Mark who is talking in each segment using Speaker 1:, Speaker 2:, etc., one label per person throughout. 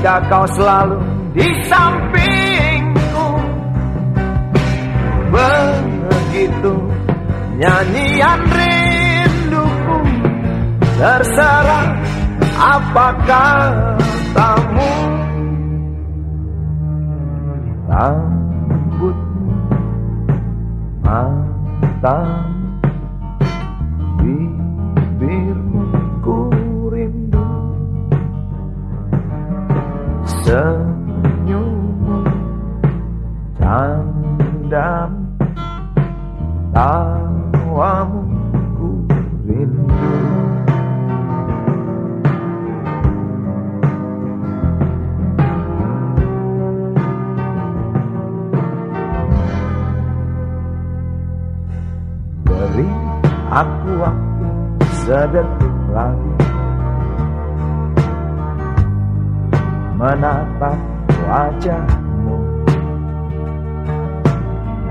Speaker 1: Jika kau selalu di sampingku Begitu nyanyian rinduku Terserah apakah tamu Rambutmu mantan senyummu candam tawamu ku rindu. Beri aku waktu sedetik lagi. Menatap wajahmu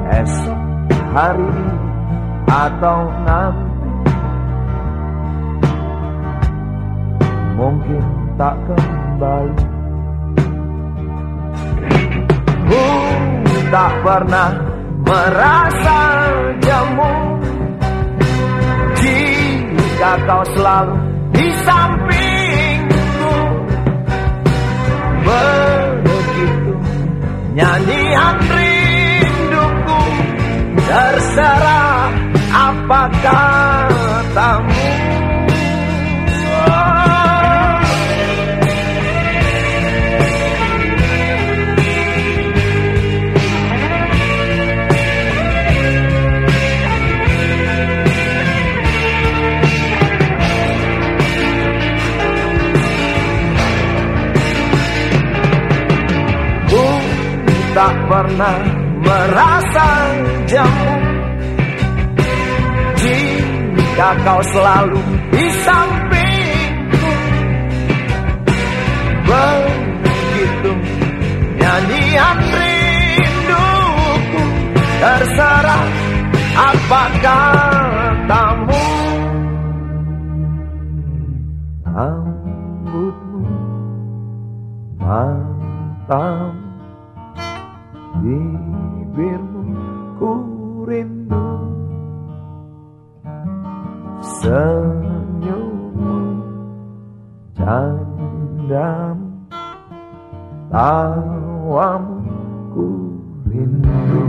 Speaker 1: esok hari atau nanti mungkin tak kembali. Ku tak pernah merasa jemu. Jika kau selalu di sampingku Begitu nyanyian rinduku Terserah apa katamu tak pernah merasa jemu Jika kau selalu di sampingku Begitu nyanyian rinduku Terserah apa katamu. Rambutmu mantam bibirmu ku rindu. Senyummu candam tawamu ku rindu